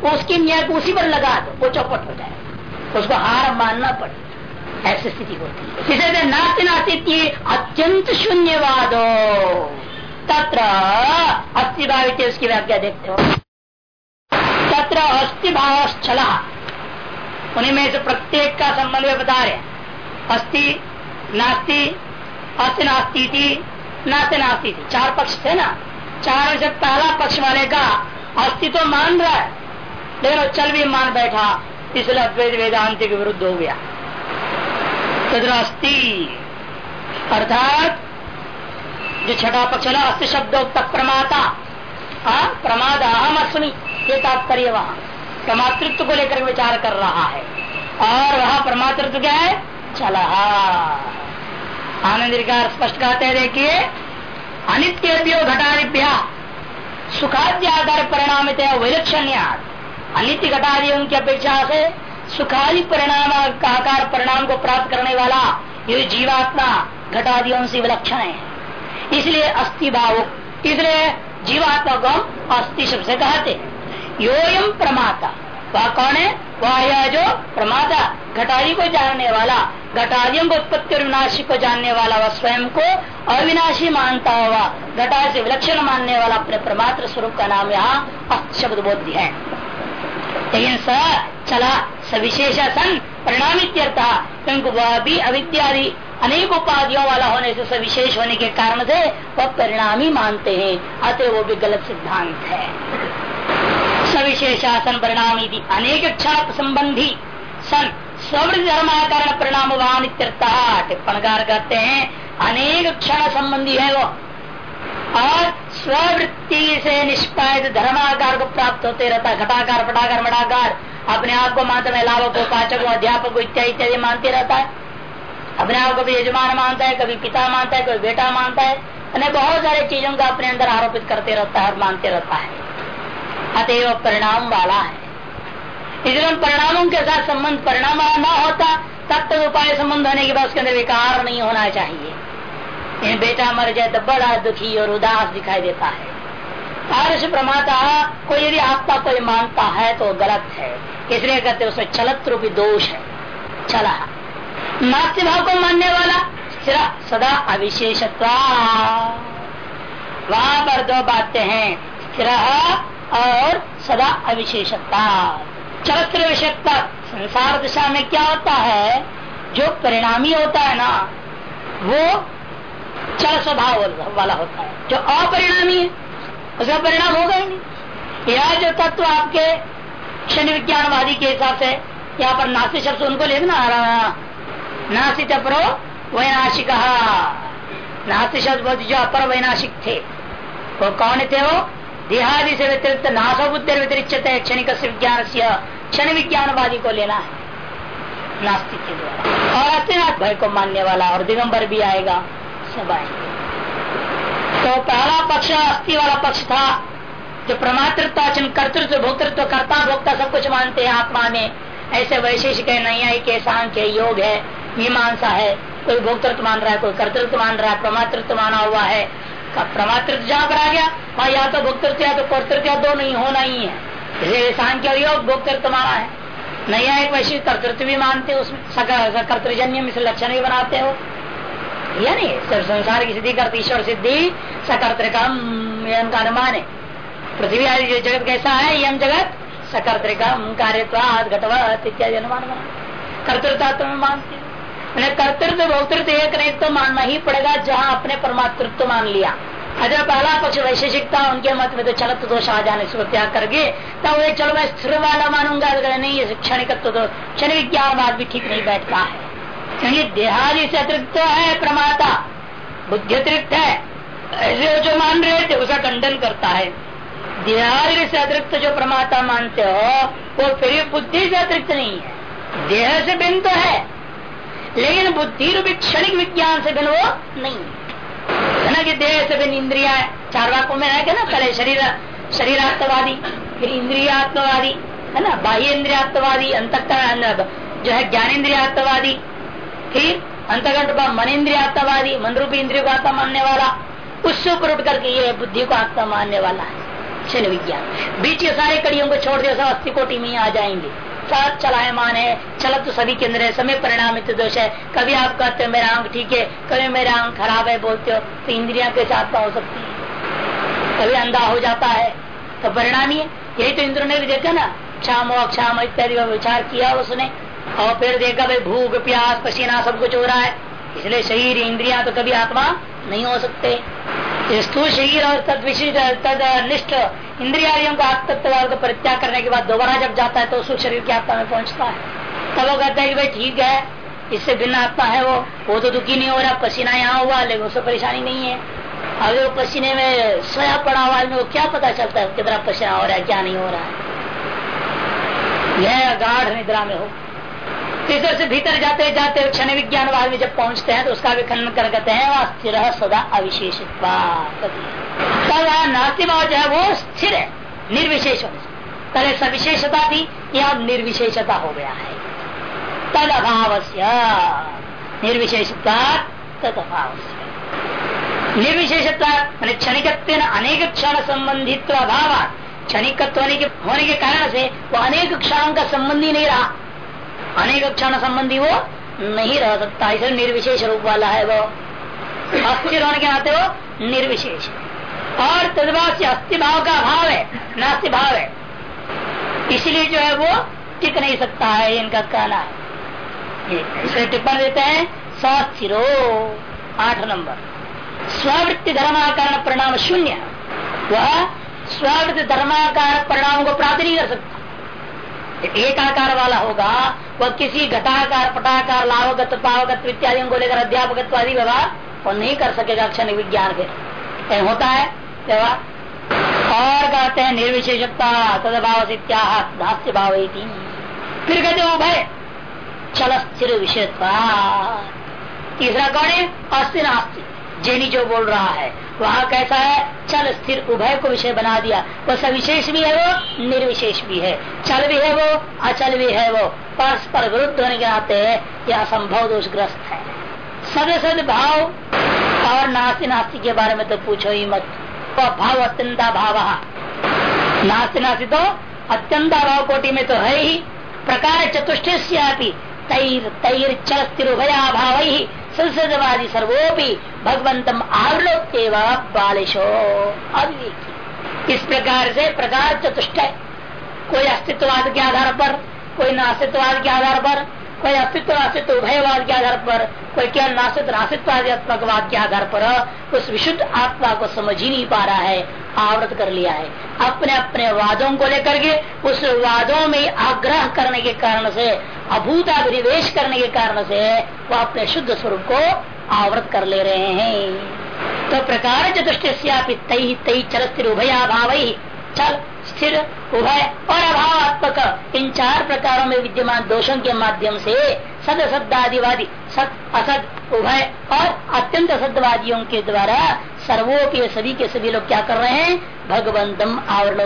वो उसकी न्याय उसी पर लगा दो, वो चौपट हो जाए। उसको हार मानना पड़े। ऐसी स्थिति होती है। इसे नास्ति नास्ती अत्यंत शून्यवाद। हो तत्र अस्थि भाव उसकी व्याख्या देखते हो। तत्र अस्थि भाव चला उन्हीं में से प्रत्येक का संबंध में बता रहे अस्थि, नास्ति, अस्थि नास्ती थी नास्ति नास्ती थी चार पक्ष थे ना? चार से पहला पक्ष वाले का अस्तित्व तो मान रहा है लेकिन चल भी मान बैठा। इसलिए अद्वैत वेदांत के विरुद्ध हो गया। अस्थि अर्थात जो छठा पक्ष है अस्थि शब्द प्रमाता। आ, प्रमाद अहम अस्मी ये तात्पर्य वहाँ। प्रमातृत्व को लेकर विचार कर रहा है। और वह प्रमातृत्व क्या है? चला। आनंद स्पष्ट कहते हैं देखिए अनित्य घटादिभ्या सुखाद्याकार परिणाम विलक्षण अनित्य घटादियों की अपेक्षा से सुखादि परिणाम का आकार परिणाम को प्राप्त करने वाला ये जीवात्मा घटादियों से विलक्षण है। इसलिए अस्थि भाव इसलिए जीवात्मा को अस्थि शब्द से कहते योयम प्रमाता। वह कौन है? वह यह जो प्रमाता, घटादी को जानने वाला घटादियों को उत्पत्ति और विनाशी को जानने वाला वह स्वयं को अविनाशी मानता हुआ घटा से विलक्षण मानने वाला अपने परमात्र स्वरूप का नाम यहाँ शब्द बोध है। लेकिन स चला सविशेष सन परिणामित्यर्थ क्योंकि वह भी अविद्यादि अनेक उपाधियों वाला होने से सविशेष होने के कारण से वह परिणामी मानते हैं, अतः वो भी गलत सिद्धांत है। सविशेषासन परिणामी अनेक क्षण संबंधी सन स्वृद्धि धर्माकरण परिणाम वाहन टिप्पणकार कहते हैं, अनेक क्षण संबंधी है वो। और स्ववृत्ति से निष्पादित धर्माकार को प्राप्त होते रहता घटाकार, पटाकार मटाकार अपने आप को मानते में लाभक को, पाचक, अध्यापक को इत्यादि इत्यादि मानते रहता है। अपने आप को भी यजमान मानता है, कभी पिता मानता है, कभी बेटा मानता है। अन्य बहुत सारे चीज़ों का अपने अंदर आरोपित करते रहता है और मानते रहता है। अतएव परिणाम वाला है। इसलिए परिणामों के साथ संबंध परिणाम न होता, तब तक उपाय संबंध होने के बाद उसके अंदर विकार नहीं होना चाहिए। बेटा मर जाए तो बड़ा दुखी और उदास दिखाई देता है। आर्ष प्रमाता को यदि आत्मा कोई मानता है तो गलत है। इसलिए कहते उसमें चलत रूपी दोष है। चला। नाट्य भाव को मानने वाला स्थिर सदा अविशेषत्वा। वहाँ पर दो बातें हैं स्थिर और सदा अविशेषता चलत्र विषयता संसार दिशा में क्या होता है, जो परिणामी होता है ना, वो चल स्वभाव वाला होता है। जो अपरिणामी है, उसका परिणाम होगा ही नहीं। यह जो तत्व आपके क्षण विज्ञानवादी के हिसाब से यहाँ पर नासिक शब्द उनको लिखना नासिक अपरो वैनाशिक। नासिक शब्द जो अपर वैनाशिक थे, वो कौन थे वो? देहादि से व्यतिरिक्त नाशो बुद्धि व्यतिरिक्त क्षणिक विज्ञान से क्षण विज्ञानवादी को लेना है। नास्तिक के द्वारा। और अत्यनाथ भय को मानने वाला और दिगंबर भी आएगा, सब आएँगे। तो पहला पक्ष अस्थि वाला पक्ष था, जो प्रमातृत्व कर्तृत्व, भोक्तृत्व, कर्ता, भोक्ता, सब कुछ मानते हैं आत्मा में। ऐसे वैशेषिक है, नैया के सांख्य योग है, मीमांसा है। कोई भोक्तृत्व मान रहा है, कोई कर्तृत्व मान रहा है, प्रमातृत्व माना हुआ है। प्रमातृत्व जहाँ पर आ गया वहाँ या तो भोक्तृत्व या तो कर्तृत्व दो नहीं, होना ही है। इसलिए सांख्य योग भोक्तृत्व माना है। नया एक वैश्विक कर्तृत्व भी मानते हो उसमें कर्तृजन्य में लक्षण भी बनाते हो। या नहीं सिर्फ़ संसार की सिद्धि करते, ईश्वर सिद्धि सकर्तिकम का अनुमान है। पृथ्वी आदि जगत कैसा है यम जगत सकर्तिकम कार्यवाद घटवत इत्यादि अनुमान बना कर्तृत्व में मानते कर्तृत्व, भोक्तृत्व एक नहीं तो मानना ही पड़ेगा, जहाँ अपने परमातृत्व मान लिया। अगर पहला पक्ष वैशेषिकता उनके मत में तो चलत दोष आ जाने से त्याग करके, तब वे, चलो मैं स्थिर वाला मानूँगा नहीं क्षणिकत्व तो क्षण विज्ञान भी ठीक नहीं बैठता है। क्योंकि देहादि से अतिरिक्त है प्रमाता बुद्धि अतिरिक्त है। ऐसे जो मान रहे थे उसका खंडन करता है। देहादि से अतिरिक्त जो प्रमाता मानते हो, वो फिर बुद्धि से अतिरिक्त नहीं है। देह से भिन्न तो है, लेकिन बुद्धि रूपी क्षणिक विज्ञान से भिन्न वो नहीं है। ना कि देह से भिन्न इंद्रिया है चार वाकों में है ना? पहले शरीर, शरीरात्मवादी। फिर इंद्रियात्मवादी, है ना? बाह्य इंद्रियात्मवादी अंत जो है ज्ञानेन्द्रियात्मवादी फिर अंतगढ़ मन इंद्रियात्मवादी, मन रूपी इंद्रियों को आत्मा मानने वाला। उससे ऊपर उठ करके ये बुद्धि को आत्मा मानने वाला है। क्षण विज्ञान। बीच के सारे कड़ियों को छोड़ दिया, सब कोटि में ही आ जाएँगे। सब चलायमान है चलत तो सभी के अंदर है, समय परिणामित दोष है। कभी आप कहते हो, मेरा अंग ठीक है, कभी मेरा अंग खराब है, बोलते हो तो इंद्रिया के साथ हो सकती है। कभी अंधा हो जाता है तो परिणाम ही यही तो इंद्र ने भी देखा ना, क्षाम अक्षाम इत्यादि विचार किया उसने। और फिर देखा भाई, भूख, प्यास, पसीना, सब कुछ हो रहा है। इसलिए शरीर, इंद्रिया तो कभी आत्मा नहीं हो सकते। शरीर और तद विशिष्ट तद, निष्ठ इंद्रियादियों को आत्मत्व को परित्याग करने के बाद दोबारा जब जाता है तो सूक्ष्म शरीर की आत्मा में पहुँचता है। तब वो कहता है कि भाई ठीक है, इससे भिन्न आत्मा है वो। वो तो दुखी नहीं हो रहा, पसीना यहाँ हुआ, लेकिन उससे परेशानी नहीं है। अगर वो पसीने में सोया पड़ा हुआ आदमी को क्या पता चलता है कितना पसीना हो रहा है, क्या नहीं हो रहा है। यह गाढ़ निद्रा में हो। इधर से भीतर जाते जाते क्षण विज्ञान वाद में जब पहुँचते हैं तो उसका भी खंडन कर कहते हैं, वह स्थिर सदा अविशेषित नास्ति भाव जो है, वो स्थिर है, निर्विशेष पहले सविशेषता थी, यह निर्विशेषता हो गया है। तद अभाव निर्विशेषता तद अभाव निर्विशेषता मैंने क्षणिक अनेक क्षण संबंधित अभाव क्षणिकत्व होने होने के कारण से वो अनेक क्षणों का संबंधी नहीं रहा। अनेक क्षण संबंधी वो नहीं रह सकता। इसे निर्विशेष रूप वाला है वो। अस्थिर होने के नाते वो निर्विशेष। और तदभाव से अस्थि भाव का अभाव है, नास्ति भाव है। इसलिए जो है वो टिक नहीं सकता है, इनका कहना है। इसलिए टिप्पण देते हैं सिरो आठ नंबर। स्ववृत्ति धर्माकार परिणाम शून्य वह स्ववृत्ति धर्माकार परिणाम को प्राप्त नहीं कर सकता। एक आकार वाला होगा वह किसी घटाकार, पटाकार लावगत पावगत, इत्यादि को लेकर अध्यापक आदि व्यवहार वो नहीं कर सकेगा, क्षण विज्ञान फिर होता है व्यवहार। और कहते हैं, निर्विशेषता तदभाव इत्याहास्य भाव फिर कहते हो भाई चल स्थिर विषय तीसरा कौन है? अस्थिर नास्ती। जैनी जो बोल रहा है, वहाँ कैसा है, चल स्थिर उभय को विषय बना दिया। वो सविशेष भी है, वो निर्विशेष भी है। चल भी है वो, अचल भी है वो। परस्पर विरुद्ध होने के नाते यह असंभव दोषग्रस्त है। सद सद भाव और नास्ति नास्ति के बारे में तो पूछो ही मत। भाव अत्यंता भाव नास्ति नास्ति तो अत्यंता भाव कोटि में तो है ही। प्रकार चतुष्ट तैर तैर चल स्थिर उभया भाव ही संसदवादी सर्वोपि भगवंतम आवलोक बालिशो। अविवेकी। इस प्रकार से प्रकार चतुष्ट कोई अस्तित्ववाद के आधार पर, कोई नास्तित्ववाद के आधार पर कोई अस्तित्व अस्तित्व उभयवाद के आधार पर, कोई क्या नास्तित्व नास्तित्वाद के आधार पर, उस विशुद्ध आत्मा को समझ ही नहीं पा रहा है, आवृत कर लिया है। अपने अपने वादों को लेकर के, उस वादों में आग्रह करने के कारण से अभूत अभूताभिनिवेश करने के कारण से, वो अपने शुद्ध स्वरूप को आवृत कर ले रहे हैं। तो प्रकार चतुष्ट तई तई चल स्थिर उभया भाव। ही चल स्थिर उभय और अभावात्मक। इन चार प्रकारों में विद्यमान दोषों के माध्यम से सद सदादिवादी सत असद, उभय और अत्यंत असदवादियों के द्वारा सर्वोपि सभी के सभी लोग क्या कर रहे हैं? भगवंतम आवरण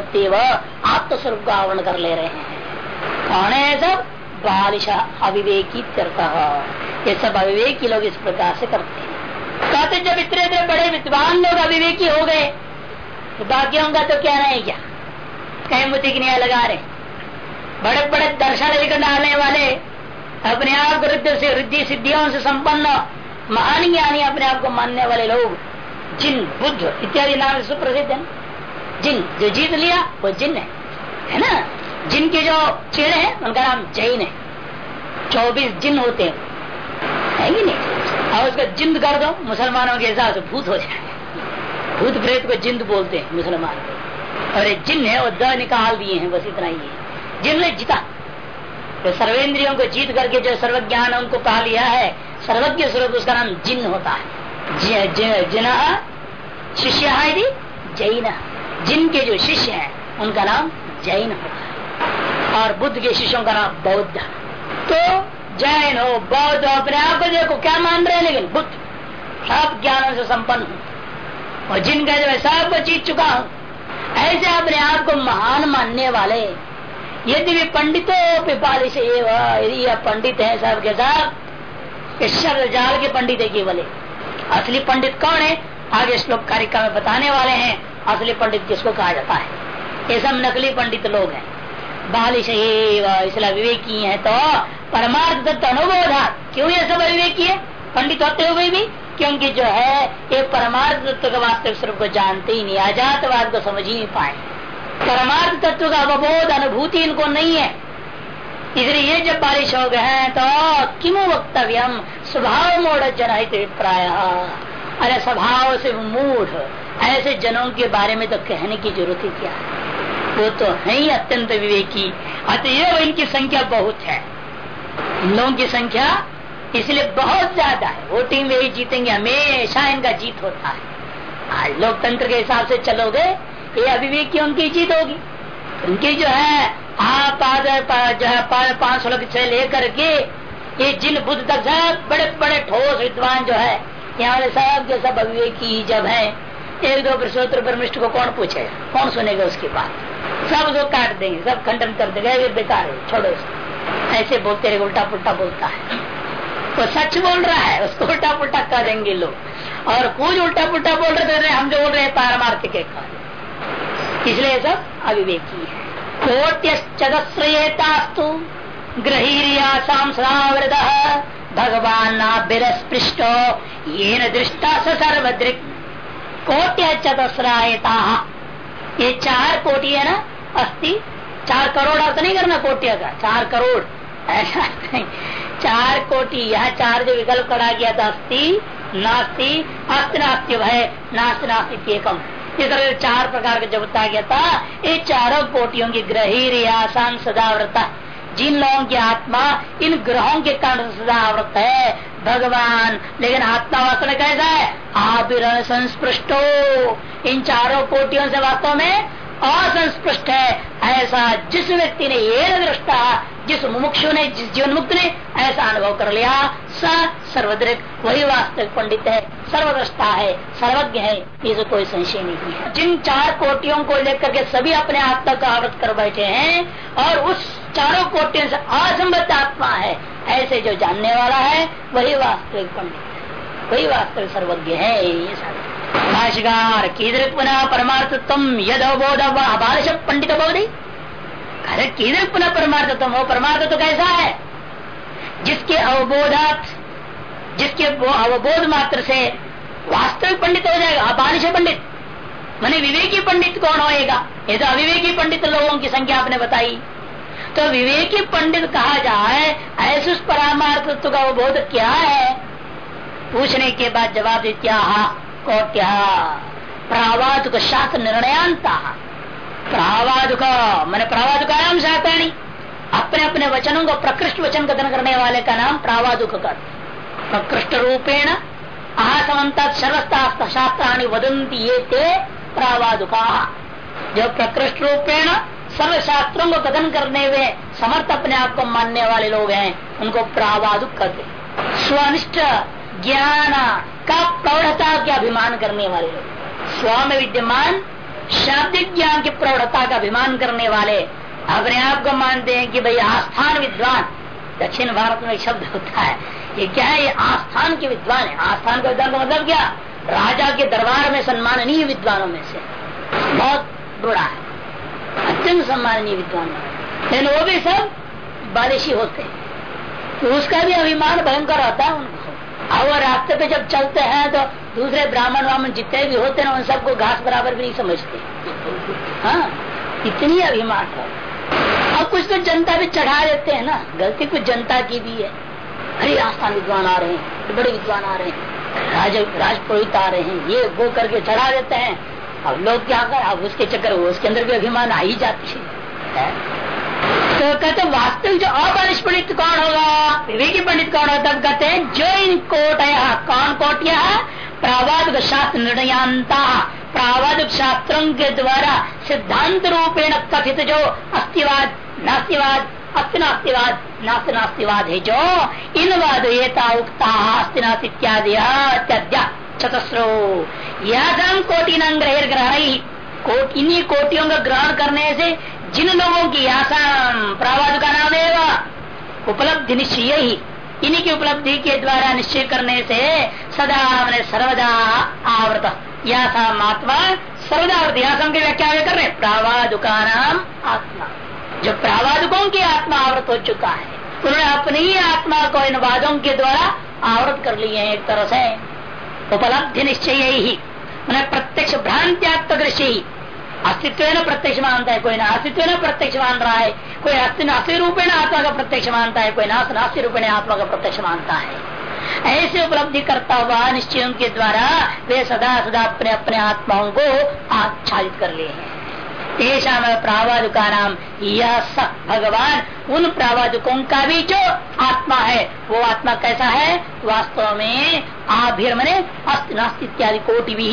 आत्मस्वरूप का आवरण कर ले रहे हैं। कौन है सब? बालिश अविवेकी करता ये सब अविवेकी लोग इस प्रकार से करते हैं। कहते जब इतने इतने बड़े विद्वान लोग अविवेकी हो गए तो बाकियों का तो क्या नहीं क्या कहीं मुति की लगा रहे बड़े बड़े दर्शन लेकर डालने वाले अपने आप को रिद्धि से रिद्धि सिद्धियों से संपन्न महान ज्ञानी अपने आप को मानने वाले लोग, जिन बुद्ध इत्यादि नाम से सुप्रसिद्ध है। जिन जो जीत लिया, वो जिन है। है ना? जिनके जो चेड़े हैं, उनका नाम जैन है। चौबीस जिन होते हैं। है ही नहीं? और उसका जिंद कर दो, मुसलमानों के हिसाब से भूत हो जाए। भूत प्रेत को जिंद बोलते हैं, मुसलमान। और एक जिन है, वो द निकाल दिए हैं, बस इतना ही है। जिन ने जीता। तो सर्वेंद्रियों को जीत करके जो सर्वज्ञान उनको पा लिया है, सर्वज्ञ स्वरूप, उसका नाम जिन होता है। जिन शिष्य है जैन। जिनके जो शिष्य हैं, उनका नाम जैन होता है। और बुद्ध के शिष्यों का नाम बौद्ध। तो जैन हो, बौद्ध अपने आप को देखो, क्या मान रहे हैं लेकिन बुद्ध? सब ज्ञानों से संपन्न हूँ। और जिनका जो है, सब जीत चुका हूँ। ऐसे अपने आप को महान मानने वाले। यदि भी पंडितों पिपाली से यदि पंडित है सब के साथ शब्द जाल के पंडित है केवल। असली पंडित कौन है? आगे श्लोक कार्यक्रम में बताने वाले हैं, असली पंडित किसको कहा जाता है? ये सब नकली पंडित लोग हैं। बालिश इसलिए विवेकी है तो परमार्थ तत्व अनुभव क्यों ये सब अविवेकी है? पंडित होते हुए भी। क्योंकि जो है, ये परमार्थ तत्व के वास्तविक स्वरूप को जानते ही नहीं अजातवाद को समझ ही नहीं पाए। परमार्थ तत्व का अवबोध, अनुभूति इनको नहीं है। इसलिए ये जब बारिश हो गए हैं तो किम वक्तव्यम? स्वभाव मोड़ जनहित प्राय अरे स्वभाव से मूढ़। ऐसे जनों के बारे में तो कहने की ज़रूरत ही क्या वो तो है ही अत्यंत विवेकी। अतएव इनकी संख्या बहुत है। इन लोगों की संख्या इसलिए बहुत ज़्यादा है। वोटिंग में ही जीतेंगे, हमेशा इनका जीत होता है। आज लोकतंत्र के हिसाब से चलोगे, ये अभिवेकियों की जीत होगी? उनकी जो है, आप जो है पाँच सौ से लेकर के, ये जिन बुद्ध तक सब बड़े बड़े ठोस विद्वान जो है, यहाँ सब के सब अभिवेकी जब है, एक दो प्रश्नोत्तर परमिष्ट को कौन पूछेगा? कौन सुनेगा उसकी बात? सब उसको काट देंगे, सब खंडन कर देंगे बेकार है, छोड़ो ऐसे बोलते रहे उल्टा पुल्टा बोलता है। वो सच बोल रहा है, उसको उल्टा पुल्टा कह देंगे लोग। और कुछ उल्टा पुल्टा बोल रहे थे हम जो बोल रहे हैं पारमार्थिक इसलिए सब अविवेकी है। कोट्यश्चदश्रयेतास्तु ग्रहीरियासाम सदावृत भगवान ये दृष्टा स सर्वदृक्। कोट्य चतस्रायता ये चार कोटि है ना अस्थि चार करोड़ अर्थ नहीं करना कोटिया का, चार करोड़। ऐसा चार कोटि, यह चार जो विकल्प करा गया था अस्थि नास्ति अस्त नास्ति भय नास्त नास्ति एकम। इस तरह चार प्रकार का जब बताया गया था, ये चारों कोटियों की ग्रही आसान सदाव्रता जिन लोगों की आत्मा, इन ग्रहों के कारण सदा आवृत है, भगवान। लेकिन आत्मा वास्तव में कैसा है? आबिर संस्पृष्टो। इन चारों कोटियों से वास्तव में असंस्पृष्ट है। ऐसा जिस व्यक्ति ने ये दृष्टा, जिस मुमुक्षु ने, जिस जीवन मुक्त ने, ऐसा अनुभव कर लिया, स सर्वदृक, वही वास्तविक पंडित है सर्वद्रष्टा है, सर्वज्ञ है इसे कोई संशय नहीं है। जिन चार कोटियों को लेकर के सभी अपने आत्मा का आवृत कर बैठे हैं, और उस चारों कोटियों से असंबद्ध आत्मा है, ऐसे जो जानने वाला है, वही वास्तविक पंडित वही वास्तविक सर्वज्ञ है? ये भाषिकार कीदृ पुनः परमार्थ तुम यद अवबोध बालिश पंडित बोधि अरे कीदृ पुनः परमार्थ तुम वो परमार्थ तो कैसा है? जिसके अवबोधात, जिसके अवबोध मात्र से वास्तविक पंडित हो जाएगा, अबालिश पंडित। मैंने विवेकी पंडित कौन होएगा? ये तो अविवेकी पंडित लोगों की संख्या आपने बताई। तो विवेकी पंडित कहा जाए, ऐसे परामार्थ का बोध क्या है? पूछने के बाद जवाब क्या कोट्या प्रावादुक शास्त्र निर्णयांता प्रावादुक मैंने प्रावादुकायाम शास्त्राणी अपने अपने वचनों को प्रकृष्ट वचन कथन करने वाले का नाम प्रावादुक कर। प्रकृष्ट रूपेण आहसमंत सर्वस्ता शास्त्राणी वदंती ये ते प्रावादुका जो प्रकृष्ट रूपेण सर्व शास्त्रों को कथन करने हुए समर्थ अपने आप को मानने वाले लोग हैं, उनको प्रावादुक कहते स्वनिष्ठ ज्ञान का प्रौढ़ता के अभिमान करने वाले स्व में विद्यमान, शाब्दिक ज्ञान की प्रौढ़ता का अभिमान करने वाले, अपने आप को मानते हैं कि भाई आस्थान विद्वान, दक्षिण भारत में शब्द होता है। ये क्या है? ये आस्थान के विद्वान है। आस्थान का विद्वान का मतलब क्या? राजा के दरबार में सम्माननीय विद्वानों में से। बहुत बुरा है। अत्यंत सम्माननीय विद्वान लेकिन वो भी सब बालिशी होते हैं। तो उसका भी अभिमान भयंकर आता है उनको। और वो रास्ते पे जब चलते हैं तो दूसरे ब्राह्मण वामन जितने भी होते हैं उन सबको घास बराबर भी नहीं समझते। हाँ इतनी अभिमान हो। और कुछ तो जनता भी चढ़ा देते हैं ना। गलती कुछ जनता की भी है। अरे आस्थान विद्वान आ रहे हैं, बड़े विद्वान आ रहे हैं। राज, राजपुरोहित आ रहे हैं, ये वो करके चढ़ा देते हैं। अब लोग क्या कर? अब उसके चक्कर उसके अंदर भी अभिमान आ ही जाती है? तो कहते वास्तविक जो पंडित कौन होगा? विवेकी पंडित कौन होगा? तब कहते हैं, जो इन कोट है कौन कोट यह प्रावादिक शास्त्र निर्णयांता। प्रावादिक शास्त्रों के द्वारा सिद्धांत रूपेण कथित जो अस्तिवाद, नास्तिवाद अस्तिनास्तिवाद नास्त नास्तिवाद है जो, इन वाद उक्ता अस्तिनास्त इत्यादि इत्याद्या चतस्रो। यह कोटि ग्रह ग्रहण कोट, इन्हीं कोटियों का ग्रहण करने से जिन लोगों की आसाम प्रावाद का नाम उपलब्धि निश्चय ही। इन्हीं की उपलब्धि के द्वारा निश्चय करने से सदा मैंने सर्वदा आवृत यह महात्मा सर्वदावर्त यहाँ सम की व्याख्या कर रहे प्रावादुका नाम आत्मा। जो प्रावादुकों की आत्मा आवृत हो चुका है, उन्होंने अपनी ही आत्मा को इन वादों के द्वारा आवृत कर लिए हैं एक तरह से। उपलब्धि निश्चय ही। उन्हें प्रत्यक्ष भ्रांत्यात्मक दृश्य ही अस्तित्व न प्रत्यक्ष मानता है कोई ना अस्तित्व न प्रत्यक्ष मान रहा है कोई अस्थि रूपेण आत्मा का प्रत्यक्ष मानता है कोई नास्त नास्ति रूपेण आत्मा का प्रत्यक्ष मानता है ऐसे उपलब्धि करता हुआ निश्चयों के द्वारा वे सदा सदा अपने अपने आत्माओं को आच्छादित कर लिए हैं तेषा प्रावादुका नाम यह सब भगवान उन प्रावादुकों का भी जो आत्मा है वो आत्मा कैसा है वास्तव में आभिर मने अस्त नास्त इत्यादि कोटि भी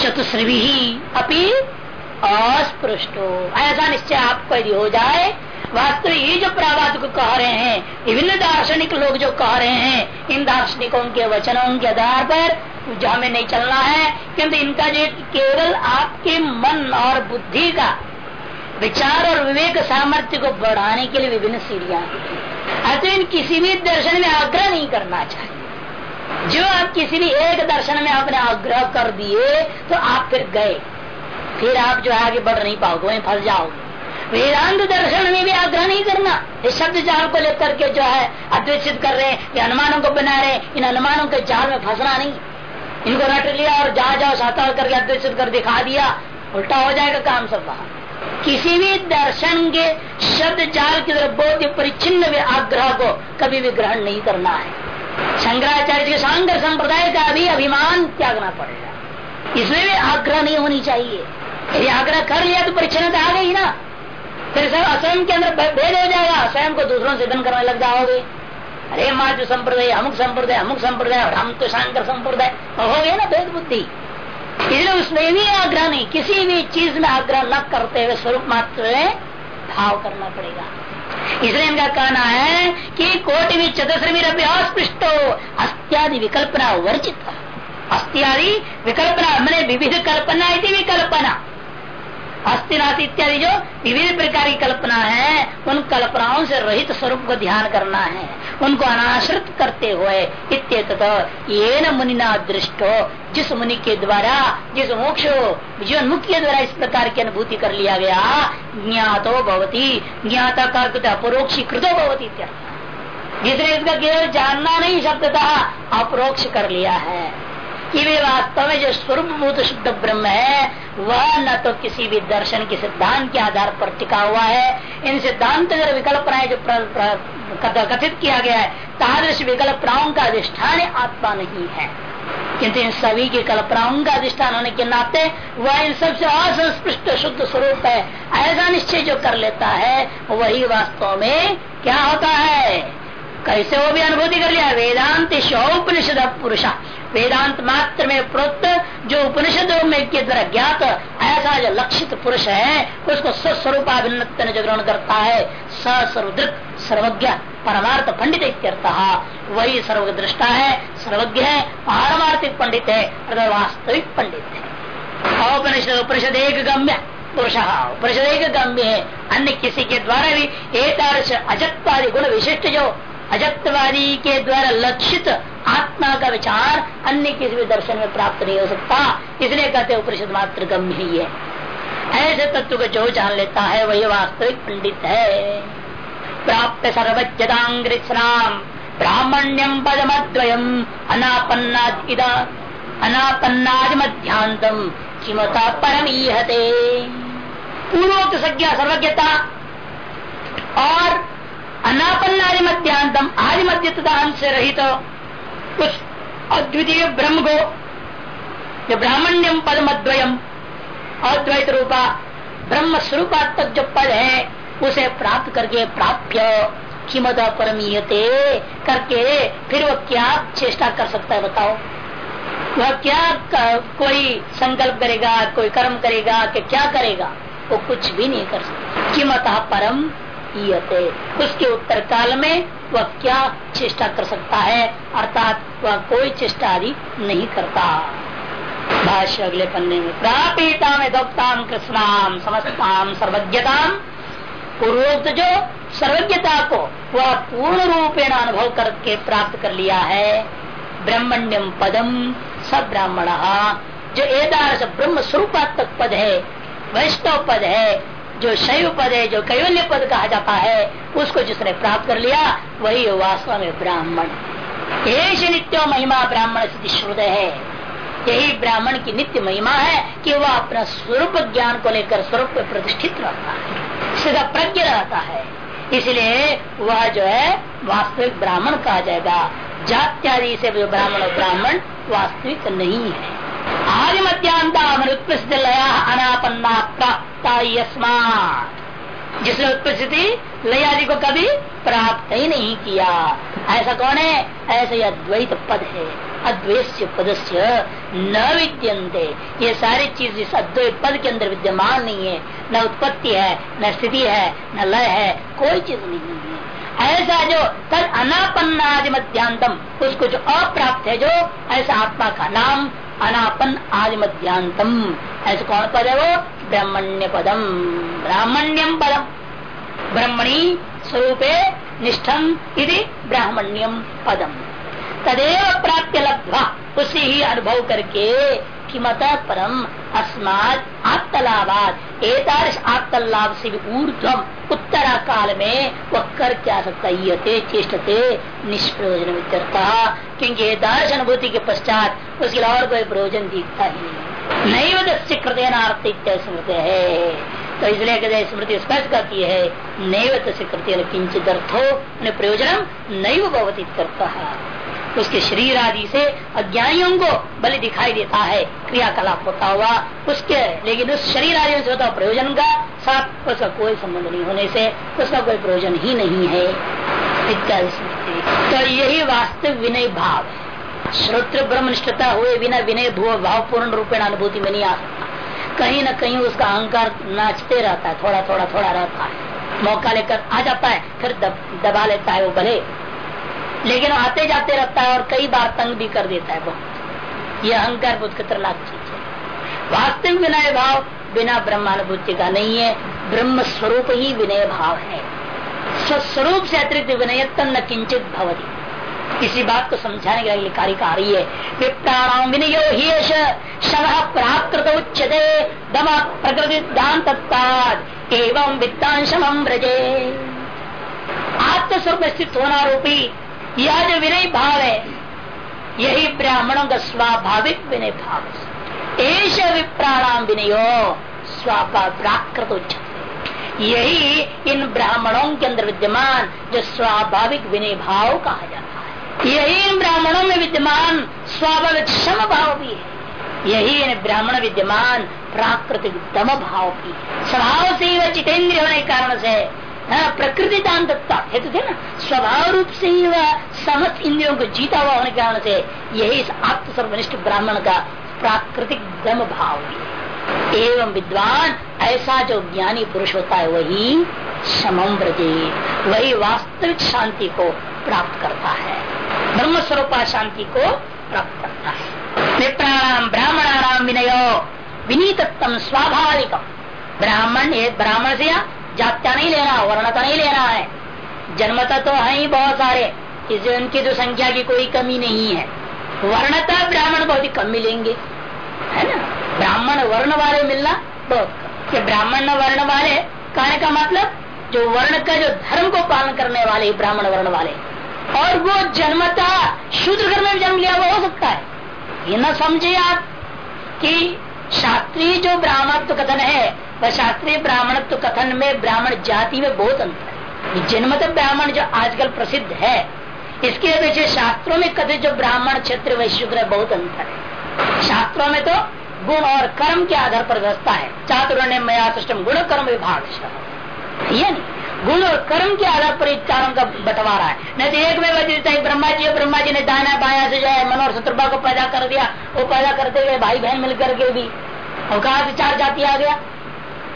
चतुश्री अपनी अस्पृष्टो। ऐसा निश्चय आपको यदि हो जाए, वास्तव ये जो को कह रहे हैं विभिन्न दार्शनिक लोग जो कह रहे हैं, इन दार्शनिकों के वचनों के आधार पर जो हमें नहीं चलना है, किंतु इनका जो केवल आपके मन और बुद्धि का विचार और विवेक सामर्थ्य को बढ़ाने के लिए विभिन्न सीढ़ियाँ अतः इन किसी भी दर्शन में आग्रह नहीं करना चाहिए। जो आप किसी भी एक दर्शन में आपने आग्रह कर दिए तो आप फिर गए। फिर आप जो है आगे बढ़ नहीं पाओगे, वहीं फंस जाओगे। वेदांत दर्शन में भी आग्रह नहीं करना। इस शब्द जाल को लेकर के जो है अद्वेषित कर रहे हैं अनुमानों को बना रहे इन अनुमानों के जाल में फंसना नहीं। इनको रट लिया और जा जाओ साता करके अद्वेषित कर दिखा दिया, उल्टा हो जाएगा काम सब वहाँ। किसी भी दर्शन के शब्द जाल की तरफ़ बहुत परिचिन्न आग्रह को कभी भी ग्रहण नहीं करना है। शंकराचार्य के सांग संप्रदाय का भी अभिमान त्यागना पड़ेगा। इसमें भी आग्रह नहीं होनी चाहिए। यदि आग्रह कर लिया तो परिचन्नता आ गई ना। फिर सब असयम के अंदर भेद हो जाएगा। असयम को दूसरों से धन करने लग जाओगे। अरे मार्ग संप्रदाय, अमुक संप्रदाय अमुक संप्रदाय, और हम तो शांकर संप्रदाय। तो हो गया ना भेद बुद्धि। इसलिए उसमें भी आग्रह नहीं, किसी भी चीज़ में आग्रह न करते हुए स्वरूप मात्र भाव करना पड़ेगा। इसलिए इनका कहना है कि कोटि भी चतुश्रमी अस्पृष्टो, अस्त्यादि विकल्पना वर्जित। अस्त्यादि विकल्पना, मैंने विविध कल्पना विकल्पना। अस्थिनाथ इत्यादि जो विभिन्न प्रकार की कल्पना है, उन कल्पनाओं से रहित स्वरूप को ध्यान करना है। उनको अनाश्रित करते हुए ये न मुनिना दृष्टो, जिस मुनि के द्वारा, जिस मोक्ष जीवन मुख्य द्वारा इस प्रकार की अनुभूति कर लिया गया, ज्ञातो भवती, ज्ञाता का अपरोक्षी कृतो भवती जिसने इसका केवल जानना नहीं शब्द था अपरोक्ष कर लिया है। कि वे वास्तव में जो स्वरूप शुद्ध ब्रह्म है। वह न तो किसी भी दर्शन के सिद्धांत के आधार पर टिका हुआ है। इन सिद्धांत अगर विकल्पनाएँ जो कथित किया गया है, तादृश विकल्पनाओं का अधिष्ठान आत्मा नहीं है। किंतु इन सभी की कल्पनाओं का अधिष्ठान होने के नाते वह इन सबसे असंस्पृष्ट शुद्ध स्वरूप है। ऐसा निश्चय जो कर लेता है, वही वास्तव में क्या होता है? कैसे वो भी अनुभूति कर लिया? वेदांत शोपनिषद पुरुषा। वेदांत मात्र में प्रोक्त जो उपनिषदों में के द्वारा ज्ञात, ऐसा जो लक्षित पुरुष है, उसको स्वस्वरूपाभिन्न जो ग्रहण करता है। सर्वदृक सर्वज्ञ, परमार्थ पंडित इत्यर्थ। वही सर्वदृष्टा है, सर्वज्ञ है, पारमार्थिक पंडित है वास्तविक पंडित है। उपनिषद उपनिषद एक गम्य पुरुष उपनिषद एक गम्य है। अन्य किसी के द्वारा भी एक अजत्वादि गुण विशिष्ट जो अजत्वादी के द्वारा लक्षित आत्मा का विचार अन्य किसी भी दर्शन में प्राप्त नहीं हो सकता। इसलिए कहते उपनिषद मात्र गम्य ही है। ऐसे तत्व को जो जान लेता है, वही वास्तविक पंडित है। प्राप्त सर्वज्ञतांग्रिश्राम ब्राह्मण्यम पदमद्वयम अनापन्नाद अनापन्नाद मध्यांतम किमता परमीहते। पूर्वोक्त संज्ञा सर्वज्ञता और अनापन्न आदि मध्यांतम तथा अंश से रहित तो उस अद्वितीय ब्रह्म को जो ब्राह्मण्यम पद मद्वयम अद्वैत रूपा ब्रह्म स्वरूपात्मक जो पद है उसे प्राप्त करके प्राप्य किमत परमीयते, करके फिर वह क्या चेष्टा कर सकता है, बताओ। वह क्या कोई संकल्प करेगा, कोई कर्म करेगा, कि क्या करेगा, वो कुछ भी नहीं कर सकता। किमत परम ईयते उसके उत्तर काल में वह क्या चेष्टा कर सकता है? अर्थात वह कोई चेष्टा आदि नहीं करता। भाष्य अगले पन्ने में प्रापीता में कृष्णाम समस्ताम सर्वज्ञताम पूर्वोक्त जो सर्वज्ञता को वह पूर्ण रूपेण अनुभव करके प्राप्त कर लिया है ब्रह्मण्यम पदम सब ब्राह्मण जो एदार ब्रह्म स्वरूपात्मक पद है, वैष्णव पद है जो शैव पद है, जो कैवल्य पद कहा जाता है, उसको जिसने प्राप्त कर लिया, वही वास्तव में ब्राह्मण। एश नित्य महिमा, ब्राह्मण सिद्धि श्रुद है। यही ब्राह्मण की नित्य महिमा है कि वह अपना स्वरूप ज्ञान को लेकर स्वरूप में प्रतिष्ठित रहता है, सीधा प्रज्ञ रहता है। इसलिए वह जो है, वास्तविक ब्राह्मण कहा जाएगा। जात्यादि से ब्राह्मण ब्राह्मण वास्तविक नहीं है। आदि मध्यांता उत्पृष्ट लया अनापन्ना प्राप्त जिसने उत्पत्ति लयादि को कभी प्राप्त ही नहीं किया। ऐसा कौन है? ऐसा यह द्वैत पद है। अद्वैत पद से न विद्यंते ये सारी चीज़ इस अद्वैत पद के अंदर विद्यमान नहीं है। न उत्पत्ति है, न स्थिति है, न लय है, कोई चीज़ नहीं है। ऐसा जो तद अनापन्नादि मध्यांतम उसको जो अप्राप्त है, जो ऐसा आत्मा का नाम अनापन आदि मध्यांतम ऐसे कौन पद है वो? ब्राह्मण्य पदम। ब्राह्मण्यम पदम। ब्रह्मणी स्वरूपे निष्ठम इति ब्राह्मण्यम पदम। तदेव प्राप्त लब्धवा उसे ही अनुभव करके किमत परम अस्मात आत्तलाभात एतादृश आत्तलाभ से भी ऊर्धम उत्तरा काल में वह कर क्या सकता ये चेष्टते निष्प्रयोजन क्योंकि एतादृश अनुभूति के पश्चात उसके और कोई प्रयोजन दिखता ही नहीं। नहीं वदस्य कृतेनार्थ स्मृत है। तो इसलिए कहते स्मृति स्पष्ट करती है, नैव तस्य कृत्य किंचित अर्थो प्रयोजन नैव भवती करता है उसके शरीर आदि से अज्ञानियों को बलि दिखाई देता है। क्रियाकलाप होता हुआ उसके लेकिन उस शरीर आदि से होता प्रयोजन का साथ उसका कोई संबंध नहीं होने से उसका कोई प्रयोजन ही नहीं है। तो यही वास्तव विनय भाव। है श्रोत्र ब्रह्मनिष्ठता हुए बिना विनय भूव भाव पूर्ण रूपेण अनुभूति में नहीं आ सकता। कहीं न कहीं उसका अहंकार नाचते रहता है थोड़ा थोड़ा थोड़ा रहता है। मौका लेकर आ जाता है फिर दब, दबा लेता है वो भले। लेकिन आते जाते रहता है और कई बार तंग भी कर देता है बहुत। यह अहंकार बहुत खतरनाक चीज़ है। वास्तविक विनय भाव बिना ब्रह्मानुभूति का नहीं है। ब्रह्म स्वरूप ही विनय भाव है। स्वस्वरूप से अतिरिक्त विनय न किंचित भवती। इसी बात को समझाने के लिए कार्य आ रही है विप्राणाम विनयो ही शव प्राकृत उच्चते दम प्रकृति दान एवं वित्तांशम ब्रजे आत्मस्वरूप स्थित होना रूपी यह जो विनय भाव है, यही ब्राह्मणों का स्वाभाविक विनय भाव एश विप्राणाम विनयो स्वाभाविक यही इन ब्राह्मणों के अंदर विद्यमान जो स्वाभाविक विनय भाव कहा जाता है। यही इन ब्राह्मणों में विद्यमान स्वाभाविक सम भाव भी है। यही इन ब्राह्मण विद्यमान प्राकृतिक दम भाव भी स्वभाव से ही जितेंद्रिय होने कारण से प्रकृति दान दत्ता। हेतु थे ना स्वभाव रूप से ही वह समस्त इंद्रियों को जीता हुआ होने के कारण से यही आत्म सर्वनिष्ठ ब्राह्मण का प्राकृतिक दम भाव एवं विद्वान, ऐसा जो ज्ञानी पुरुष होता है, वही समम वही वास्तविक शांति को प्राप्त करता है। ब्रह्म स्वरूप शांति को प्राप्त करता है। विप्राणाम ब्राह्मणाराम विनयो विनीतत्म स्वाभाविकम। ब्राह्मण ब्राह्मण से जात्या नहीं ले लेना वर्णता नहीं लेना है। जन्मता तो है ही बहुत सारे, इसे उनकी तो संख्या की कोई कमी नहीं है। वर्णता ब्राह्मण बहुत ही कम मिलेंगे, है ना? ब्राह्मण वर्ण वाले मिलना बहुत कम। ब्राह्मण वर्ण वाले, कहने का मतलब जो वर्ण का, जो धर्म को पालन करने वाले ब्राह्मण वर्ण वाले। और वो जन्मता शूद्र घर में जन्म लिया, वो हो सकता है। ये न समझे आप कि शास्त्रीय जो ब्राह्मणत्व कथन है वह शास्त्रीय ब्राह्मणत्व कथन में ब्राह्मण जाति में बहुत अंतर है। जन्मत ब्राह्मण जो आजकल प्रसिद्ध है, इसके अपेक्षा शास्त्रों में कथित जो ब्राह्मण क्षेत्र वैश्य बहुत अंतर है। शास्त्रों में तो गुण और कर्म के आधार पर व्यवस्था है। चातुर्य मया सिस्टम गुण, कर्म विभाग गुण और कर्म के आधार पर चारों का बंटवारा है। नहीं तो एक में वजह ब्रह्मा जी ब्रह्मा जी ने दाना बाया से जो है मन और शत्रुपा को पैदा कर दिया, वो पैदा करते हुए भाई बहन मिलकर के भी और कहा चार जाति आ गया।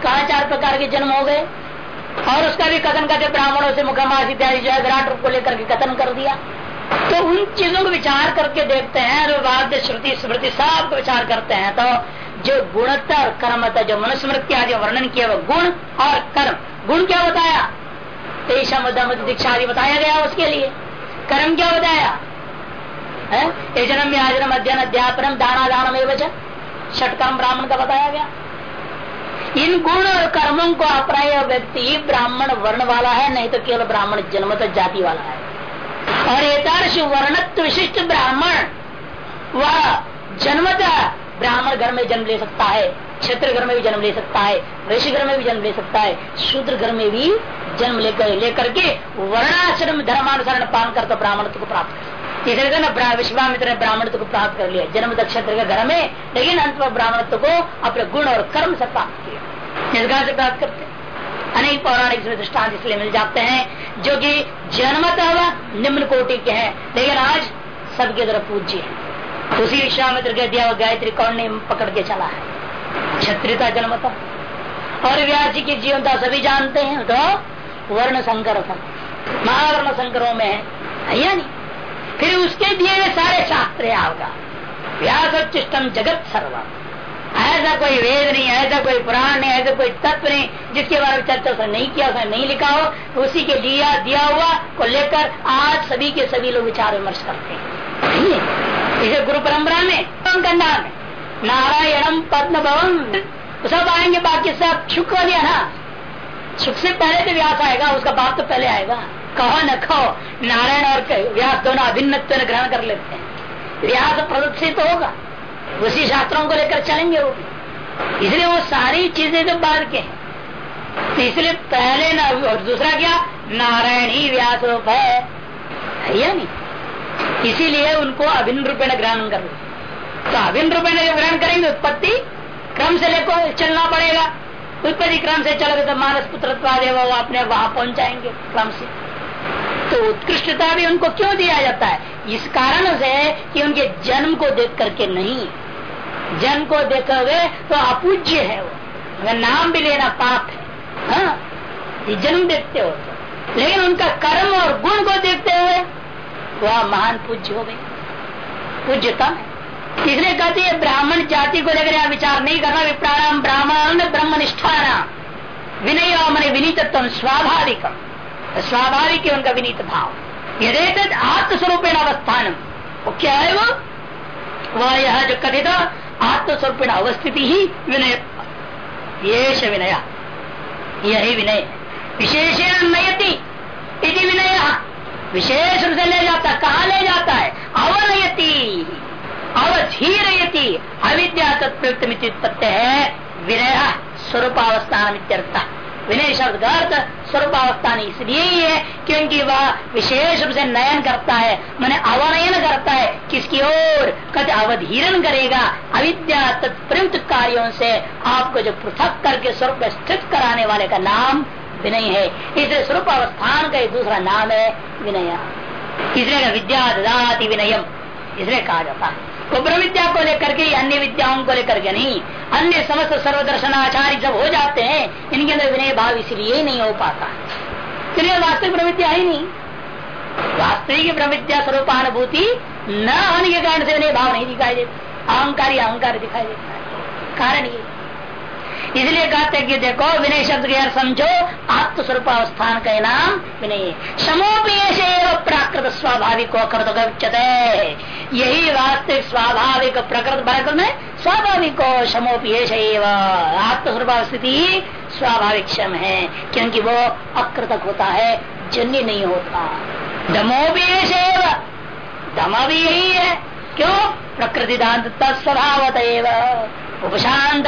कहा चार प्रकार के जन्म हो गए। और उसका भी कथन करके ब्राह्मणों से मुखमास इत्यादि जो है, विराट रूप को लेकर के कथन कर दिया। तो उन चीज़ों को विचार करके देखते हैं और वाद्य श्रुति, स्मृति, सबको विचार करते हैं। तो जो गुणता और कर्मता, जो मनुस्मृति आदि वर्णन किया, वो गुण और कर्म। गुण क्या बताया? तेषा मत दीक्षा आदि बताया गया उसके लिए। कर्म क्या बताया? है? जन्म में आजनम, अध्ययन अध्यापन दाना दानम एवं षटकर्म ब्राह्मण का बताया गया। इन गुण और कर्मों को अप्राय व्यक्ति ब्राह्मण वर्ण वाला है, नहीं तो केवल ब्राह्मण जन्मत जाति वाला है। और एकदर्श वर्णत्व विशिष्ट ब्राह्मण, वह जन्मत ब्राह्मण घर में जन्म ले सकता है, क्षेत्र घर में भी जन्म ले सकता है, ऋषि घर में भी जन्म ले सकता है, शूद्र घर में भी जन्म लेकर लेकर के वर्णाश्रम धर्मानुसरण पान कर तो ब्राह्मण को प्राप्त इधर ना विश्वामित्र ने ब्राह्मण को प्राप्त कर लिया। जन्म क्षेत्र के घर में लेकिन अंत में ब्राह्मणत्व को अपने गुण और कर्म से प्राप्त किया। से प्राप्त करते। अनेक पौराणिक दृष्टांत इसलिए मिल जाते हैं, जो कि जन्मतः निम्न कोटि के हैं, लेकिन आज सबके तरफ़ पूज्य है। उसी विश्वामित्र के दिया गायत्री कौन ने पकड़ के चला है? क्षत्रिय क्षत्रियता जन्मता और व्यासी की जीवन जीवनता सभी जानते हैं तो वर्ण संकर था। महावर्ण संकरों में है या नहीं? फिर उसके दिए हुए सारे शास्त्र होगा व्यास चिष्टम जगत सर्व ऐसा कोई वेद नहीं, ऐसा कोई पुराण नहीं, ऐसा कोई तत्व नहीं, जिसके बारे में चर्चा उसने नहीं किया, उसने नहीं लिखा हो, उसी के लिया, दिया हुआ को लेकर आज सभी के सभी लोग विचार विमर्श करते हैं। इसे गुरु परंपरा में नाम है नारायणम पद्म भवन सब आएँगे, बाकी सब छुक कर दिया ना? छुक से पहले तो व्यास आएगा, उसका बात तो पहले आएगा। कहो न कहो, नारायण और व्यास दोनों अभिन्न ग्रहण कर लेते हैं। व्यास प्रदर्शित तो होगा, उसी शास्त्रों को लेकर चलेंगे वो इसलिए वो सारी चीज़ें तो बाद के तो इसलिए पहले न, और दूसरा क्या? नारायण ही व्यास रूप है। या नहीं? इसीलिए उनको अभिन्न रूपे ग्रहण कर तो अभिन्न रूपे ग्रहण करेंगे, उत्पत्ति क्रम से लेकर चलना पड़ेगा। उत्पत्ति क्रम से चलोगे तो मानस पुत्र अपने वहाँ पहुँच जाएँगे क्रम से। तो उत्कृष्टता भी उनको क्यों दिया जाता है? इस कारण से कि उनके जन्म को देख करके नहीं। जन्म को देखोगे तो अपूज्य है वो। अगर नाम भी लेना पाप है हाँ? जन्म देखते हो तो। लेकिन उनका कर्म और गुण को देखते हुए वह महान पूज्य हो गए। पूज्यतम है। इसलिए कहते हैं, ब्राह्मण जाति को लेकर यहाँ विचार नहीं करना विप्राणाम ब्राह्मण ब्रह्म निष्ठा विनय मन विनीत स्वाभाविक स्वाभाविक है उनका विनीत भाव। यदि आत्मस्वरूप अवस्थान। वो क्या है वो? वह यह जो कथित आत्मस्वरूप अवस्थिति ही विनय ये विनय। यही विनय। विशेष नयति विनय। विशेष रूप से ले जाता कहा ले जाता है? अवनयति। अवधीरयति। अविद्या तत्प्रयुक्त है। विनय स्वरूपावस्थान विनय शब्द का अर्थ स्वरूपावस्थान इसलिए ही है क्योंकि वह विशेष रूप से नयन करता है, मैंने अवनयन करता है। किसकी ओर? कद अवधीरण करेगा। अविद्या तत्प्रयुक्त कार्यों से आपको जो पृथक करके स्वरूप स्थित कराने वाले का नाम विनय है। इसलिए स्वरूप अवस्थान का दूसरा नाम है विनय। इसलिए विद्या विनयम। इसलिए कहा जाता है। ब्रह्म विद्या को लेकर के अन्य विद्याओं को लेकर के नहीं, अन्य समस्त सर्वदर्शन आचार्य जब हो जाते हैं, इनके अंदर विनय भाव इसलिए नहीं हो पाता। इसलिए वास्तविक ब्रह्म विद्या ही नहीं। वास्तविक ब्रह्म विद्या स्वरूपानुभूति न होने के कारण से विनय भाव नहीं दिखाई देता। अहंकार अहंकार दिखाई देता कारण ये। इसलिए कहते कि देखो, विनय शब्द के समझो आत्मस्वरूप अवस्थान का नाम विनय। समोपेश प्राकृत स्वाभाविक यही वास्तविक स्वाभाविक प्रकृत प्रकृत में स्वाभाविक शमोपेश आत्मस्वरूप स्थिति स्वाभाविक क्षम है, क्योंकि वो अकृतक होता है, जन्य नहीं होता। दमोपेश दम भी यही है। क्यों? प्रकृति दांत तत्स्वभावत उपशांत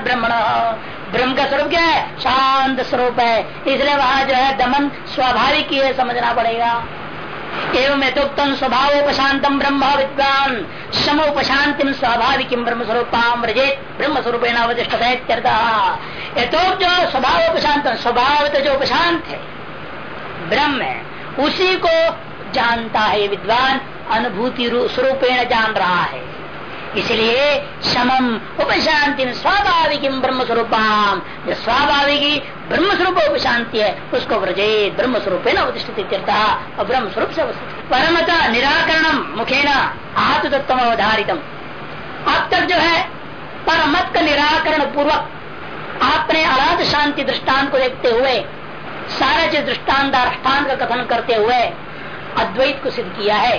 ब्रह्मण। ब्रह्म का स्वरूप क्या है? शांत स्वरूप है। इसलिए वहाँ जो है दमन स्वाभाविक ही है समझना पड़ेगा। एवं यथोक्तम स्वभाव उपशांतम ब्रह्म विद्वान। सम उपशांति स्वाभाविक ब्रह्म स्वरूपाम रजेत ब्रह्म स्वरूप यथोक्त जो स्वभाव उपशांत स्वभाव तो जो उपशांत है, ब्रह्म है, उसी को जानता है विद्वान। अनुभूति स्वरूपेण जान रहा है। इसलिए समम उपशांति स्वाभाविक ब्रह्म स्वरूपाम जो स्वाभाविक ब्रह्म स्वरूप उपशांति है, उसको व्रजे ब्रह्म स्वरूप अवतिष्ठित और ब्रह्म स्वरूप से परमत निराकरण मुखेन आत्मतत्व अवधारितम अब तक जो है परमत का निराकरण पूर्वक आपने अलाद शांति दृष्टांत को देखते हुए, सारा चीज़ दृष्टान का कथन करते हुए अद्वैत को सिद्ध किया है।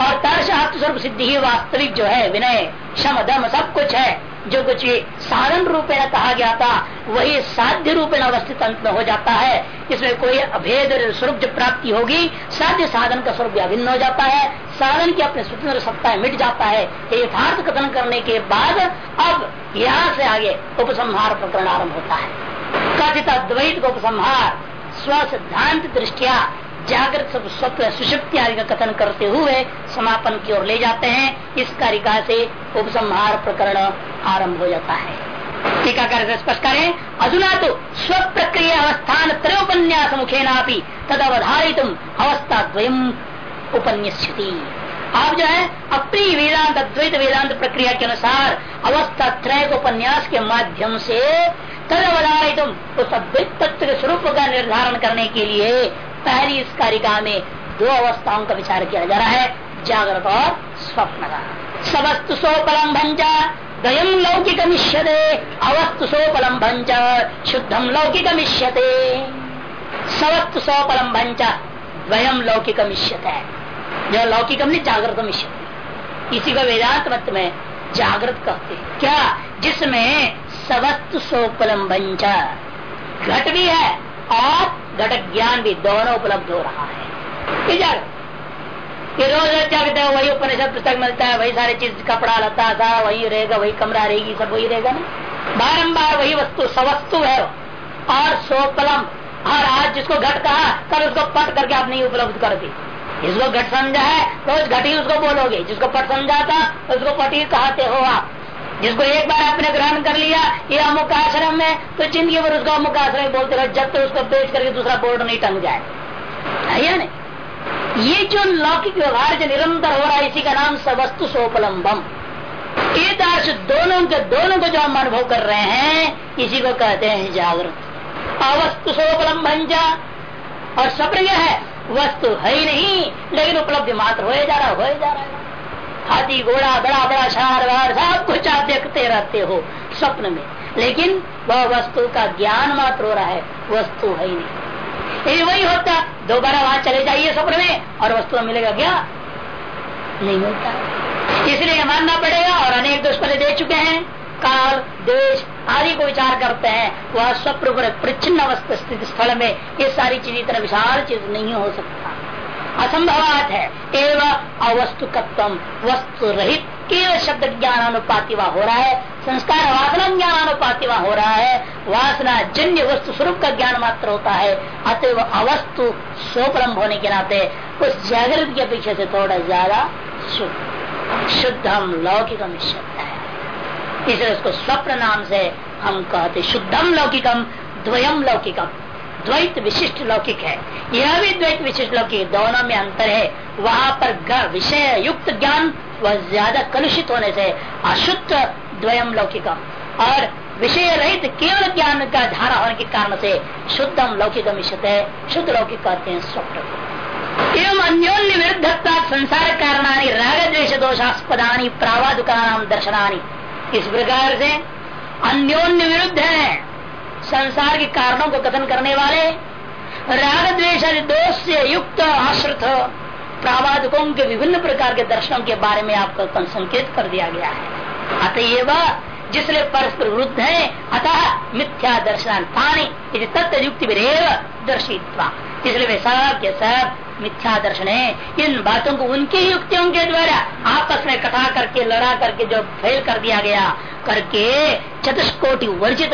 और तर्श आत्मस्वरूप सिद्धि ही वास्तविक जो है, विनय, शम, दम, सब कुछ है, जो कुछ साधन रूपेण कहा गया था, वही साध्य रूपेण अवस्थित अंत में हो जाता है। इसमें कोई अभेद स्वरूप जब प्राप्ति होगी, साध्य साधन का स्वरूप अभिन्न हो जाता है साधन की अपने स्वतंत्र सत्ता मिट जाता है। यथार्थ कथन करने के बाद अब यहाँ से आगे उपसंहार प्रकरण आरंभ होता है। कथित अद्वैत उपसंहार स्व सिद्धांत दृष्टिया जागृत स्वप्न सुषुप्ति आदि का कथन करते हुए समापन की ओर ले जाते हैं। इस कारिका से उपसंहार प्रकरण आरंभ हो जाता है। टीकाकार से स्पष्ट करें अधुना तो स्व प्रक्रिया अवस्थान त्रयोपन्यास मुखे नापी तद अवधारित अवस्था द्वयम आप जो है, अपनी वेदांत अद्वैत वेदांत प्रक्रिया के अनुसार अवस्था त्रय उपन्यास के माध्यम से तद अवधारित उस अद्वैत तत्व के स्वरूप का निर्धारण करने के लिए पहली इस कारिका में दो अवस्थाओं का विचार किया जा रहा है, जागृत और स्वप्न का। सोपलम भंजा दयम लौकिक मिश्यते अवस्तु सोपलम भंज शुद्धम लौकिक मिश्यते सवस्तु सोपलम भंजा द्वयम लौकिक मिश्यत है जो लौकिकम ने जागृत मिश्य इसी को वेदांत मत में जागृत कहते हैं। क्या? जिसमें सवस्तु भंजा घट भी है और घटक ज्ञान भी दोनों उपलब्ध हो रहा है। ये रोज जागते वही उपनिषद पुस्तक मिलता है, वही सारी चीज़, कपड़ा, लता था वही रहेगा, वही कमरा रहेगी, सब वही रहेगा ना? बारम्बार वही वस्तु, सवस्तु है। और सोपलम, और आज जिसको घट कहा, कल उसको पट करके आप नहीं उपलब्ध कर दी जिसको घट समझा है, रोज घट ही उसको बोलोगे। जिसको पट समझा था उसको पट ही कहते हो आप। जिसको एक बार आपने ग्रहण कर लिया, ये अमुक आश्रम में तो ज़िंदगी भर उसको अमुक आश्रम बोलते रहे, जब तक तो उसको पेश करके दूसरा बोर्ड नहीं टंग जाए। है नहीं? ये जो लौकिक व्यवहार जो निरंतर हो रहा है, इसी का नाम सवस्तु सोपलम्बम दार्श दोनों के दोनों को जो हम अनुभव कर रहे हैं, इसी को कहते हैं जागृत। अवस्तु सोपलम्बन जा। और स्वप्न है, वस्तु है ही नहीं, लेकिन उपलब्धि मात्र हो जा रहा हो जा रहा है। हाथी घोड़ा, बड़ा बड़ा शहर वार सब कुछ आप देखते रहते हो स्वप्न में। लेकिन वह वस्तु का ज्ञान मात्र हो रहा है, वस्तु है ही नहीं। यदि वही होता, दोबारा वहाँ चले जाइए स्वप्न में और वस्तु मिलेगा क्या? नहीं मिलता। इसलिए मानना पड़ेगा और अनेक दुष्पले दे चुके हैं। काल, देश आदि को विचार करते हैं। वह स्वप्न प्रचिन्न अवस्था स्थिति, स्थल में ये सारी चीज़ इतना विशाल चीज़ नहीं हो सकता। असंभवात है। एवं अवस्तुकत्व वस्तु रहित केवल शब्द ज्ञान अनुपाति हो रहा है, संस्कार वासना ज्ञान अनुपाति हो रहा है वासना जन्य वस्तु स्वरूप का ज्ञान मात्र होता है, अतएव अवस्तु सोपलम्ब होने के नाते उस जागृत के पीछे से थोड़ा ज़्यादा शुद्ध, शुद्धम लौकिकम शब्द है। इसलिए उसको स्वप्न नाम से हम कहते शुद्धम लौकिकम, द्वयम लौकिकम। द्वैत विशिष्ट लौकिक है। यह भी द्वैत विशिष्ट लौकिक दोनों में अंतर है। वहाँ पर विषय युक्त ज्ञान वह ज़्यादा कलुषित होने से अशुद्ध द्वयम लौकिकम। और विषय रहित केवल ज्ञान का धारा होने के कारण से शुद्धम लौकिकम है शुद्ध लौकिक कहते हैं स्वप्न। एवं अन्योन्य विरुद्धता संसार कारणानी राग द्वेश दोषास्पदानी प्रावादुका नाम दर्शनानी। इस प्रकार से अन्योन्य विरुद्ध है। संसार के कारणों को कथन करने वाले राग द्वेश से युक्त आश्रित प्रावादकों के विभिन्न प्रकार के दर्शनों के बारे में आपको संकेत कर दिया गया है। अतएव जिसलिए परस्पर विरुद्ध है, अतः मिथ्या दर्शन पानी तत्व युक्ति दर्शित्वा। इसलिए वे सब के सब मिथ्या दर्शन है। इन बातों को उनकी युक्तियों के द्वारा आपस में कथा करके, लड़ा करके जो फेल कर दिया गया करके चतुष्कोटि वर्जित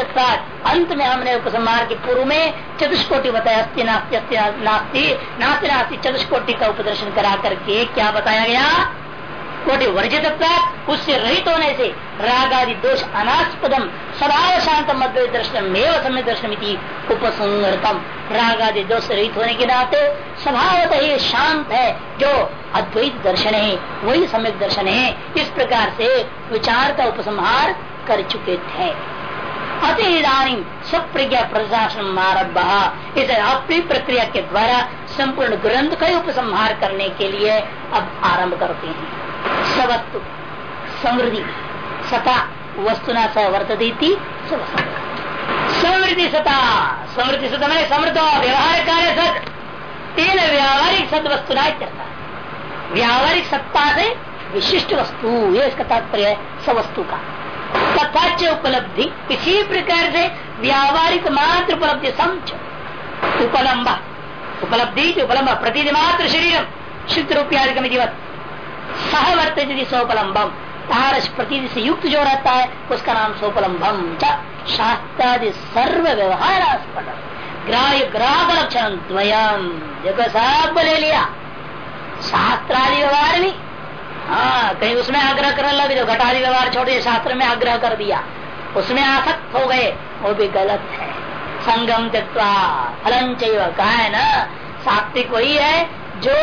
अंत में हमने उपसंहार के पूर्व में चतुष्कोटि बताया, अस्ति नास्ति नास्ति, नास्ती नास्ति, चतुष्कोटि का उपदर्शन करा करके क्या बताया गया? कोटि वर्जित उससे रहित होने से राग आदि दोष अनास्पदम स्वभाव शांत मध्य दर्शन समय दर्शन उपसंगतम राग आदि दोष रहित होने के नाते स्वभावत ही शांत है, जो अद्वैत दर्शन है, वही सम्यक दर्शन है, इस प्रकार से विचार का उपसंहार कर चुके थे। अति इधानी स्वप्रज्ञा प्रशासन आरभ इस अपनी प्रक्रिया के द्वारा संपूर्ण ग्रंथ का उपसंहार करने के लिए अब आरंभ करते हैं। सवस्तु समृद्धि। सता। वस्तुना स वर्तती समृद्धि सता। समृद्धि सता मैंने समृद्ध व्यवहार कार्य सत। तेन व्यावहारिक सद वस्तुना व्यावहारिक सत्ता से विशिष्ट वस्तु, ये इसका तात्पर्य है, सवस्तु का। तथा च उपलब्धि इसी प्रकार से व्यावहारिक मात्र उपलब्धि समझ उपलम्ब उपलब्धि उपलम्ब प्रति मात्र शरीर शुद्ध रूपयादिकमिवत सह वर्त सोपलम्बम। तारस प्रति से युक्त जो रहता है, उसका नाम सोपलम्बम शास्त्रादि सर्व व्यवहार ग्राह्य ग्राहक लक्षण द्वयम देखो सब ले लिया। शास्त्रादि व्यवहार भी। हाँ कहीं उसमें आग्रह कर लगे तो घटादी व्यवहार छोड़ दिया शास्त्र में आग्रह कर दिया। उसमें आसक्त हो गए, वो भी गलत है। संगम त्यक्वा फलन चाहिए कहा है ना? सात्विक वही है जो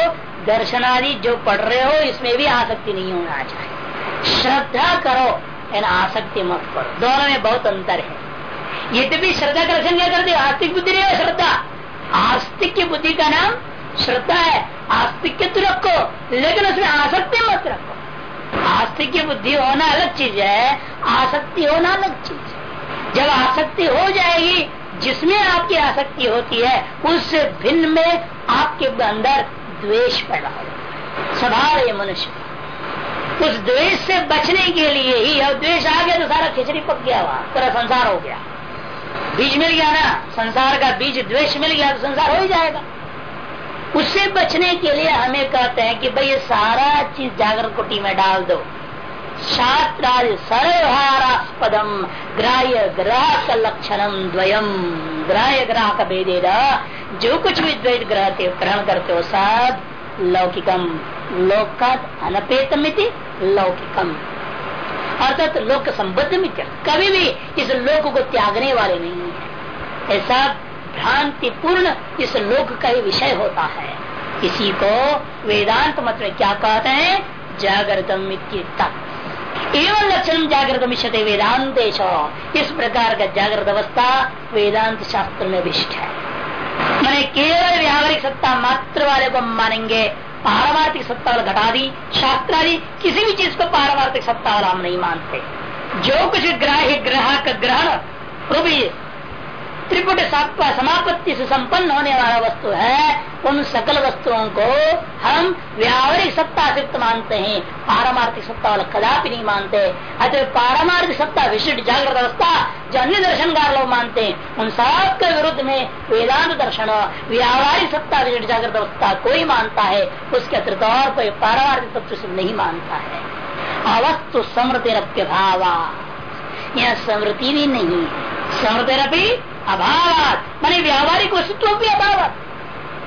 दर्शनादि जो पढ़ रहे हो, इसमें भी आसक्ति नहीं होना चाहिए। श्रद्धा करो एन आसक्ति मत करो। दोनों में बहुत अंतर है। यद्यपि श्रद्धा का दर्शन क्या करते आस्तिक बुद्धि नहीं है श्रद्धा। आस्तिक की बुद्धि का नाम श्रद्धा है। आस्तिक तो रखो, लेकिन उसमें आसक्ति मत रखो। आस्तिक की बुद्धि होना अलग चीज़ है, आसक्ति होना अलग चीज़ है। जब आसक्ति हो जाएगी, जिसमें आपकी आसक्ति होती है, उससे भिन्न में आपके अंदर द्वेष पैदा हो। स्वभाव है मनुष्य। उस द्वेष से बचने के लिए ही अब द्वेष आ गया तो सारा खिचड़ी पक गया वहाँ, पूरा संसार हो गया। बीज मिल गया ना, संसार का बीज द्वेष मिल गया तो संसार हो ही जाएगा। उससे बचने के लिए हमें कहते हैं कि भाई ये सारा चीज़ जागरण कुटी में डाल दो। शास्त्रादि सर्वहारास्पदम ग्राह्य ग्राहक लक्षणम द्वयम। ग्राह्य ग्राहक भेदेदा जो कुछ भी द्वैत ग्रह ग्रहण करते हो सब लौकिकम। लोकात अनपेतम लौकिकम। अर्थात लोक संबद्ध मित्र कभी भी इस लोक को त्यागने वाले नहीं है। ऐसा भ्रांति पूर्ण इस लोक का ही विषय होता है। इसी को वेदांत मत में क्या कहते हैं? जागृतम एवं लक्षण जागृत मिश्रते वेदांत इस प्रकार का जागृत अवस्था वेदांत शास्त्र में विष्ट है। मैंने केवल व्यावहारिक सत्ता मात्र वाले को मानेंगे, पारमार्थिक सत्ता वाला घटा दी शास्त्र किसी भी चीज़ को पारमार्थिक सत्ता वाला हम नहीं मानते। जो कुछ ग्राह्य का ग्रहण त्रिपुट समापत्ति से संपन्न होने वाला वस्तु है, उन सकल वस्तुओं को हम व्यावहारिक सत्ता से मानते हैं। पारमार्थिक सत्ता वाला कदापि नहीं मानते। अतः पारमार्थिक सत्ता विशिष्ट जागृत अवस्था जो अन्य दर्शनकार लोग मानते हैं, उन सब के विरुद्ध में वेदांत दर्शन व्यावहारिक सत्ता विशिष्ट जागृत अवस्था कोई मानता है, उसके अतिरिक्त और कोई पारमार्थिक तत्व से नहीं मानता है। अवस्तु समृति भावा। यह समृति भी नहीं है समृति अभाव। मानी व्यावहारिक वस्तुत्व भी अभाव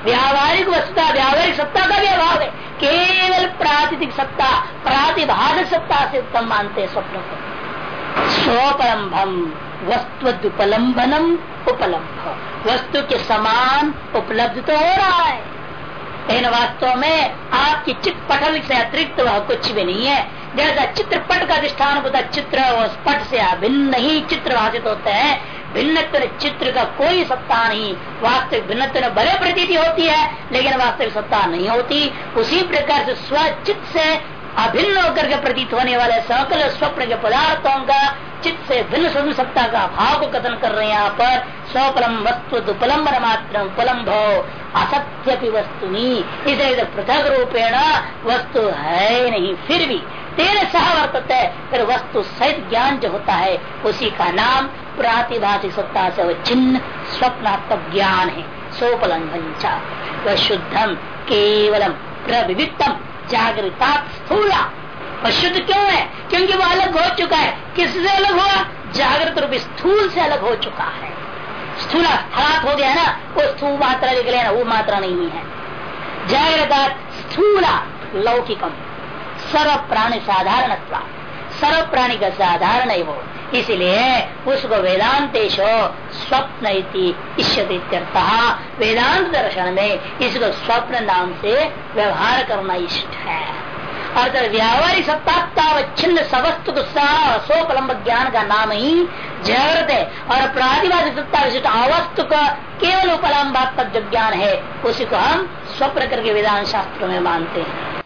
व्यावहारिक वस्तुता, व्यावहारिक सत्ता का भी अभाव है। केवल प्रातिथिक सत्ता, प्रातिभाषिक सत्ता से उत्तम मानते स्वप्न को। स्वपलम्भम वस्तुपलम्बनम उपलम्भ वस्तु के समान उपलब्ध तो हो रहा है। लेकिन वास्तव में आपकी चित्त पटल से अतिरिक्त वह कुछ भी नहीं है। जैसा चित्रपट का अधिष्ठान होता चित्र और स्पट से अभिन्न ही चित्र भाषित होते हैं। भिन्न चित्र का कोई सत्ता नहीं। वास्तविक भिन्न बड़े प्रतीति होती है, लेकिन वास्तविक सत्ता नहीं होती। उसी प्रकार से स्वचित से अभिन्न होकर के प्रतीत होने वाले सकल स्वप्न के पदार्थों का चित्त से भिन्न स्वप्न सत्ता का भाव को कथन कर रहे हैं यहाँ पर। स्वपलम वस्तु दुपलम्बन मात्र उपलम्भ, असत्य वस्तु इसे पृथक रूपेण वस्तु है नहीं, फिर भी तेरे सह वर्तते, फिर वस्तु सहित ज्ञान जो होता है, उसी का नाम प्रातिभाषिक सत्ता से वह चिन्ह स्वप्नात्मक ज्ञान है। सोपलंघन वह शुद्धम, केवलम, प्रविविक्तम जागृता स्थूला। और शुद्ध क्यों है? क्योंकि वो अलग हो चुका है। किससे अलग हुआ? जागृत रूप स्थूल से अलग हो चुका है। स्थूला स्थलात हो गया ना? वो स्थूल मात्रा निकले ना? वो मात्रा नहीं है। जागृता स्थूला, लौकिकम। सर्व प्राणी साधारण सर्व प्राणी का साधारण है वो। इसलिए उसको वेदांतेश स्वप्न वेदांत दर्शन में इसको स्वप्न नाम से व्यवहार करना इष्ट है। अर्थात व्यावहारिक सत्तावच्छिन्न सवस्तु को स्वपलम्ब ज्ञान का नाम ही जागृत है। और प्रातिभाषिक सत्ता विशिष्ट अवस्तु का केवल उपलम्बात्मक जो ज्ञान है, उसी को हम स्वप्न करके वेदांत शास्त्र में मानते हैं।